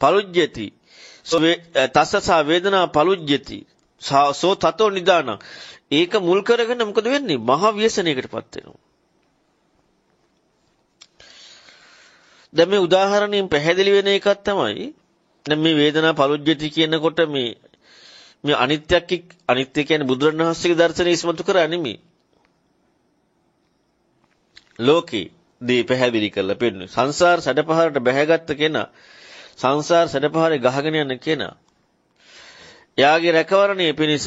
පලුජ්ජති. සෝ තස්සසා වේදනා පලුජ්ජති. සෝ තතෝ නිදාන. ඒක මුල් කරගෙන මොකද වෙන්නේ? මහා ව්‍යසනයකටපත් වෙනවා. දැන් මේ උදාහරණයෙන් පැහැදිලි වෙන එකක් තමයි දැන් මේ වේදනා පලුජ්ජති කියනකොට මේ මේ අනිත්‍යක් අනිත්‍ය කියන්නේ බුදුරණවහන්සේගේ දර්ශනය ඉස්මතු කරා නෙමෙයි. ලෝකේ දී පැහැදිලි කරලා පෙන්නු. සංසාර සැඩපහරට බැහැගත්ත කෙනා සංසාර සැඩපහරේ ගහගෙන යන කෙනා එයාගේ රැකවරණයේ පිණිස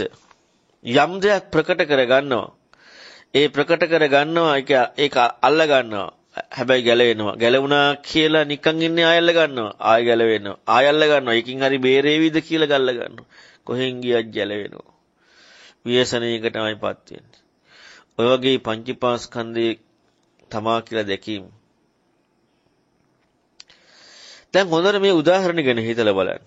යම් දෙයක් ප්‍රකට කර ගන්නවා. ඒ ප්‍රකට කර ගන්නවා ඒක ඒක අල්ල ගන්නවා. හැබැයි ගැලවෙනවා. ගැලවුණා කියලා නිකන් ඉන්නේ ආයෙල්ල ගන්නවා. ආයෙ ගැලවෙනවා. ආයෙල්ල ගන්නවා. ඒකින් හරි බේරේවිද කියලා ගල්ල ගන්නවා. කොහෙන් ගියත් ගැලවෙනවා. ව්‍යසනයකටමයිපත් වෙන්නේ. ඔය වගේ පංචීපාස්කන්ධේ තමා කියලා දැකීම. දැන් හොඳට මේ උදාහරණ ගැන හිතලා බලන්න.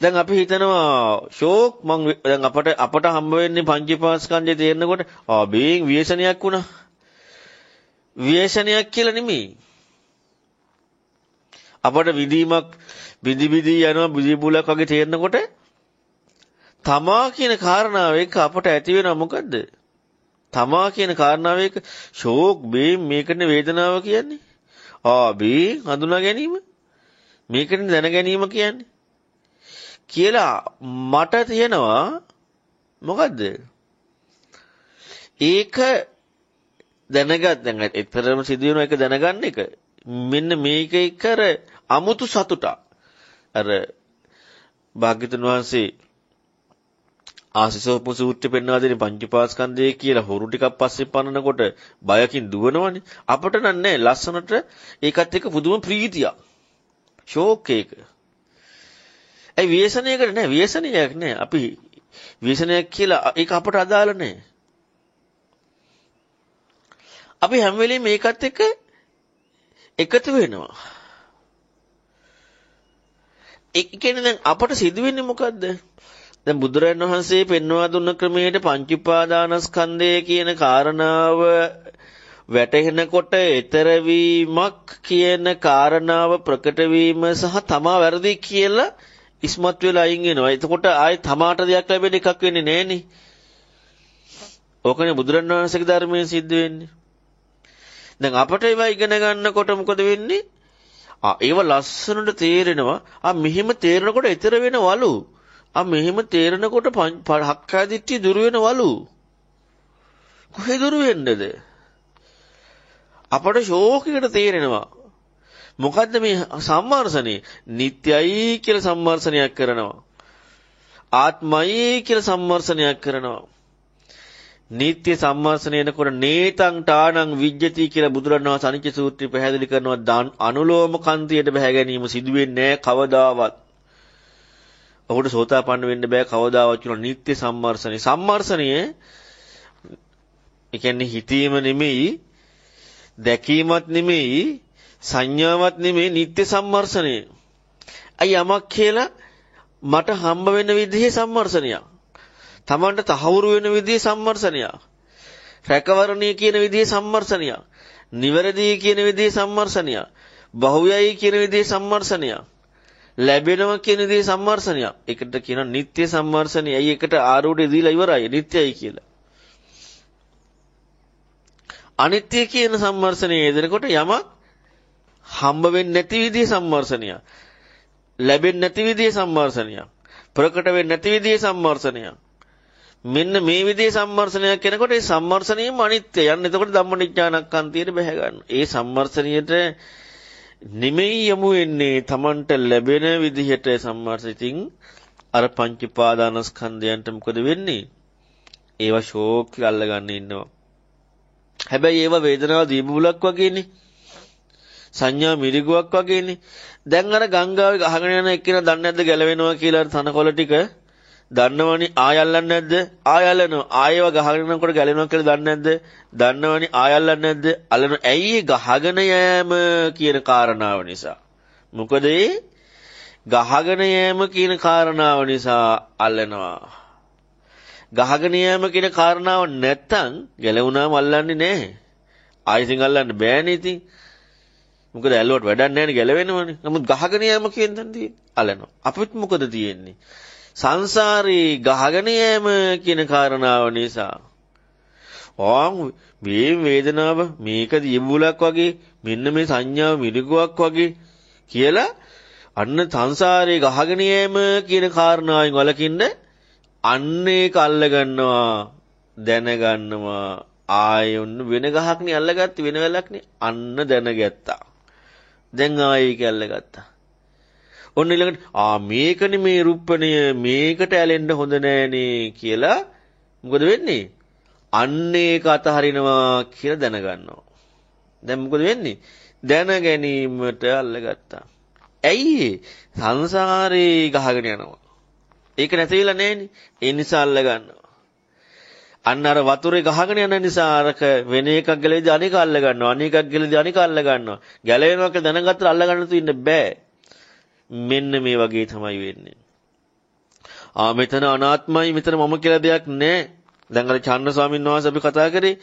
දැන් අපි හිතනවා ෂෝක් මං දැන් අපට අපට හම්බ වෙන්නේ පංචීපාස්කන්ධය තේරෙනකොට ආ බේන් ව්‍යසනයක් වුණා. ව්‍යසනයක් කියලා නෙමෙයි. අපට විදීමක් විදි විදි යනවා විදි බුලක් වගේ තේරෙනකොට තමා කියන කාරණාව එක අපට ඇති වෙනවා මොකද්ද? තමා කියන කාරණාව එක ෂෝක් බේම් මේකනේ වේදනාව කියන්නේ. ආ බේ හඳුනා ගැනීම මේකනේ දැන ගැනීම කියන්නේ. කියලා මට තියෙනවා මොකද්ද? ඒක දැනගත් දැන් එතරම් සිදුවෙන එක දැනගන්න එක මෙන්න මේක කර අමුතු සතුටක් අර භාග්‍යතුන් වහන්සේ ආසිසෝප සූත්‍රය පෙන්වා දෙන පංචපාස්කන්ධය කියලා හොරු ටිකක් පස්සේ පන්නනකොට බයකින් දුවනවනේ. අපට නන්නේ ලස්සනට ඒකත් එක්ක පුදුම ප්‍රීතියක්. ෂෝක් එක. ඒ ව්‍යසනයකට නෑ? ව්‍යසනයක් නෑ. අපි ව්‍යසනයක් කියලා ඒක අපට අදාළ නෑ. අපි හැම වෙලෙම මේකත් එක්ක එකතු වෙනවා. ඒ කියන්නේ දැන් අපට සිදුවෙන්නේ මොකද්ද? දැන් බුදුරජාණන් වහන්සේ පෙන්වා දුන්න ක්‍රමයට පංච උපාදානස්කන්ධය කියන කාරණාව වැටහෙනකොට ඊතර වීමක් කියන කාරණාව ප්‍රකට වීම සහ තමා වැරදි කියලා ඉස්මත් වෙලා අයින් වෙනවා. එතකොට ආයේ තමාට දෙයක් ලැබෙන එකක් වෙන්නේ නැහනේ. ඕකනේ බුදුරණන් වහන්සේගේ ධර්මයෙන් සිද්ධ වෙන්නේ. දැන් අපට ඒවා ඉගෙන ගන්නකොට මොකද වෙන්නේ? ආ ඒව ලස්සනට තේරෙනවා. ආ මෙහෙම තේරෙනකොට ඊතර වෙනවලු. ආ මෙහෙම තේරෙනකොට හක්කාදිට්ඨිය දුර වෙනවලු. කොහෙ දුර වෙන්නේද? අපට ශෝකයකට තේරෙනවා. මොකද්ද මේ සම්මාර්සනේ? නිට්යයි කියලා සම්මාර්සනයක් කරනවා. ආත්මයි කියලා සම්මාර්සනයක් කරනවා. නීත්‍ය සම්මාසනයනකොට නේතං ටානං විජ්ජති කියලා බුදුරණවහන්සේ අනිච්ච සූත්‍රය පැහැදිලි කරනවා අනුලෝම කන්තියට බහැ ගැනීම සිදුවෙන්නේ නැහැ කවදාවත්. ඔහුට සෝතාපන්න වෙන්න බෑ කවදාවත් කියන නීත්‍ය සම්මාර්සනය. සම්මාර්සනය ඒ කියන්නේ හිතීම නෙමෙයි දැකීමත් නෙමෙයි සංඥාවක් නෙමෙයි නිත්‍ය සම්මර්ෂණය. අයි යමක් කියලා මට හම්බ වෙන විදිහේ සම්මර්ෂණයක්. Tamanට තහවුරු වෙන විදිහේ සම්මර්ෂණයක්. රැකවරණීය කියන විදිහේ සම්මර්ෂණයක්. නිවැරදි කියන විදිහේ සම්මර්ෂණයක්. බහුයයි කියන විදිහේ සම්මර්ෂණයක්. ලැබෙනවා කියන විදිහේ සම්මර්ෂණයක්. ඒකට කියන නිත්‍ය සම්මර්ෂණය. අයි එකට ආරෝಢය දීලා ඉවරයි. නිත්‍යයි කියලා. අනිත්‍ය කියන සම්මර්ෂණය යෙදෙනකොට යමක් හම්බ වෙන්නේ නැති විදිහේ සම්මර්ෂණයක්. ලැබෙන්නේ නැති විදිහේ සම්මර්ෂණයක්. ප්‍රකට වෙන්නේ නැති විදිහේ සම්මර්ෂණයක්. මෙන්න මේ විදිහේ සම්මර්ෂණයක් කෙනකොට ඒ සම්මර්ෂණයම අනිත්‍ය. යන්න එතකොට ධම්මනිඥානක්කන්තියට බැහැ ගන්න. ඒ සම්මර්ෂණයට නිමෙයි යමු වෙන්නේ Tamanට ලැබෙන විදිහට සම්මර්ෂිතින් අර පංච පාදානස්කන්ධයන්ට මොකද වෙන්නේ? ඒවා ෂෝක් අල්ලගන්න ඉන්නවා. හැබැයි ඒවා වේදනාව දීබුලක් වගේනේ. සංඥා මිරිගුවක් වගේනේ. දැන් අර ගංගාවේ ගහගෙන යන එක්කිනා දන්නේ නැද්ද ගැලවෙනවා කියලා තනකොළ ටික දන්නවනේ ආයල්ලන්නේ නැද්ද? ආයල්ලනවා. ආයව ගහගෙන යනකොට ගැලවෙනවා කියලා දන්නේ නැද්ද? දන්නවනේ ආයල්ලන්නේ නැද්ද? අල්ලන ඇයි ගහගෙන යෑම කියන කාරණාව නිසා. මොකද ගහගෙන යෑම කියන කාරණාව නිසා අල්ලනවා. ගහගෙන යෑම කියන කාරණාව නැත්තම් ගැලවුණාම අල්ලන්නේ නැහැ. ආයෙත් අල්ලන්න බෑනේ ඉතින්. මොකද ඇල්ලුවට වැඩක් නැහැ නේ ගැලවෙනවනේ. නමුත් ගහගෙන යෑම කියන තැන තියෙන්නේ අලනවා. අපිට මොකද තියෙන්නේ? සංසාරේ ගහගෙන යෑම කියන කාරණාව නිසා. ආ මේ වේදනාව මේක දියබුලක් වගේ මෙන්න මේ සංඥාව මිරිගුවක් වගේ කියලා අන්න සංසාරේ ගහගෙන යෑම කියන කාරණාවෙන් වලකින්න අන්න ඒක අල්ල ගන්නවා දැනගන්නවා. ආයෙ ඔන්න වෙන ගහක්නේ අල්ලගත්තේ වෙන වෙලක්නේ. අන්න දැනගත්තා. දැන් ආයෙ ඒක අල්ලගත්තා. ඔන්න ඊළඟට ආ මේකනේ මේ රුප්පණය මේකට ඇලෙන්න හොඳ නෑනේ කියලා මොකද වෙන්නේ අන්න ඒක අතහරිනවා කියලා දැනගන්නවා. දැන් මොකද වෙන්නේ? දැන ගැනීමට අල්ලගත්තා. ඇයි සංසාරේ ගහගෙන යනවා. ඒක නැතිලා නැහෙනේ. ඒ නිසා අල්ල ගන්නවා. අන්න අර වතුරේ ගහගෙන යන නිසා අරක වෙන එකක් ගලේදී අනික අල්ල ගන්නවා. අනිකක් ගලේදී අනික අල්ල ගන්නවා. ගැලවෙනවා කියලා දැනගත්තට අල්ල ගන්න තු ඉන්න බෑ. මෙන්න මේ වගේ තමයි වෙන්නේ. ආ මෙතන අනාත්මයි මෙතන මම කියලා දෙයක් නැහැ. දැන් අර චන්න ස්වාමීන් වහන්සේ අපි කතා කරේ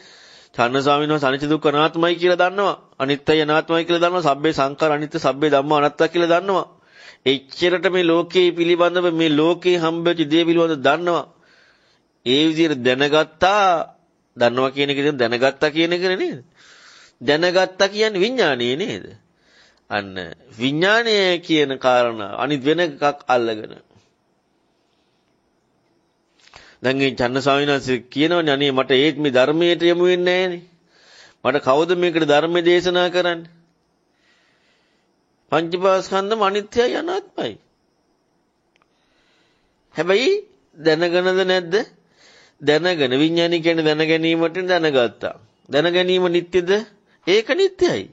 චන්න ස්වාමීන් වහන්සේ අනිත්‍ය දුක්ඛ අනාත්මයි කියලා දන්නවා. අනිත්‍යයි අනාත්මයි කියලා දන්නවා. සබ්බේ සංඛාර අනිත්‍ය සබ්බේ ධම්ම අනාත්තා කියලා දන්නවා. එච්චරට මේ ලෝකේ පිළිබඳව මේ ලෝකේ හම්බෙච්ච දේ පිළිබඳව දන්නවා. ඒ විදිහට දැනගත්තා දන්නවා කියන එක දැනගත්තා කියන එක නේද? දැනගත්තා කියන්නේ විඥානීය නේද? අන්න විඥානය කියන කාරණා අනිත් වෙන එකක් අල්ලගෙන දැන් මේ චන්න ස්වාමීන් වහන්සේ කියනවනේ අනේ මට ඒත් මේ ධර්මයට යමු වෙන්නේ නැහනේ. මට කවුද මේකට ධර්ම දේශනා කරන්නේ? පංචපාස්කන්ධම අනිත්‍යයි අනාත්මයි. හැබැයි දැනගනද නැද්ද? දැනගෙන විඥානි කියන්නේ දැන ගැනීමට දැනගත්තා. දැන ගැනීම නිට්ටයද? ඒක නිට්ටයයි.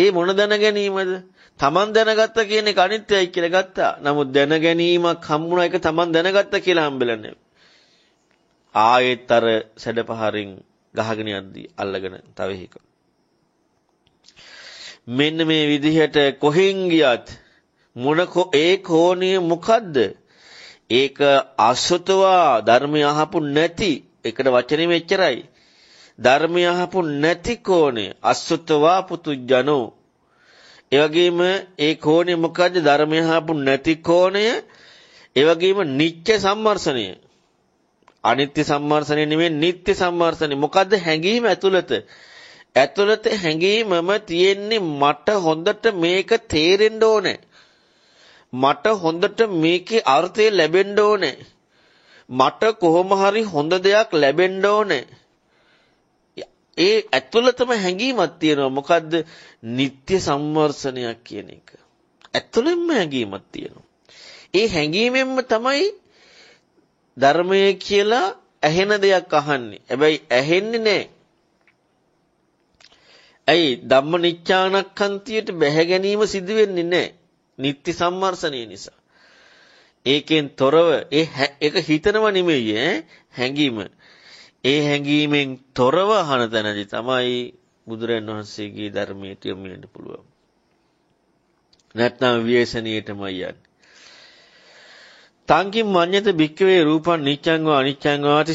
ඒ මොන දැන ගැනීමද? තමන් දැනගත්ත කියන එක අනිත්‍යයි කියලා ගත්තා. නමුත් දැන ගැනීමක් හම්බුණා ඒක තමන් දැනගත්ත කියලා හම්බෙලා ආයෙත් අර සැඩපහරින් ගහගෙන යද්දි අල්ලගෙන තව එකක. මෙන්න මේ විදිහට කොහෙන් ගියත් මොන ඒ කෝණිය මොකද්ද? ඒක අසුතවා ධර්මය අහපු නැති එකට වචනේ මෙච්චරයි. ධර්මය අහපු නැති කෝණය අසුතවා පුතුජනෝ. ඒ වගේම ඒ කෝණය මොකද්ද? ධර්මය අහපු නැති කෝණය ඒ වගේම නිච්ච සම්මර්ෂණය අනිත්‍ය සම්මර්ෂණය නෙමෙයි නිට්ටය සම්මර්ෂණය. මොකද්ද හැඟීම ඇතුළත? ඇතුළත හැඟීමම තියෙන්නේ මට හොඳට මේක තේරෙන්න ඕනේ. මට හොඳට මේකේ අර්ථය ලැබෙන්න ඕනේ. මට කොහොම හරි හොඳ දෙයක් ලැබෙන්න ඕනේ. ඒ ඇතුළතම හැඟීමක් තියෙනවා. මොකද්ද? නিত্য සම්වර්ෂණයක් කියන එක. ඇතුළෙන්ම හැඟීමක් තියෙනවා. ඒ හැඟීමෙන්ම තමයි ධර්මය කියලා ඇහෙන දෙයක් අහන්නේ. හැබැයි ඇහෙන්නේ නැහැ. ඇයි ධම්ම නිච්ඡානක්ඛන්තියට බැහැ ගැනීම සිදු වෙන්නේ නැහැ. නිත්‍ය සම්මර්ෂණය නිසා. ඒකෙන් තොරව ඒ ඒක හිතනව නෙමෙයි ඈ හැඟීම. ඒ හැඟීමෙන් තොරව අහන තැනදී තමයි බුදුරන් වහන්සේගේ ධර්මයට යොමු වෙන්න පුළුවන්. නැත්නම් විවේචනීයටමයි යන්නේ. තංකින් මඤ්ඤත භික්කවේ රූපං නිච්ඡං වා අනිච්ඡං වාති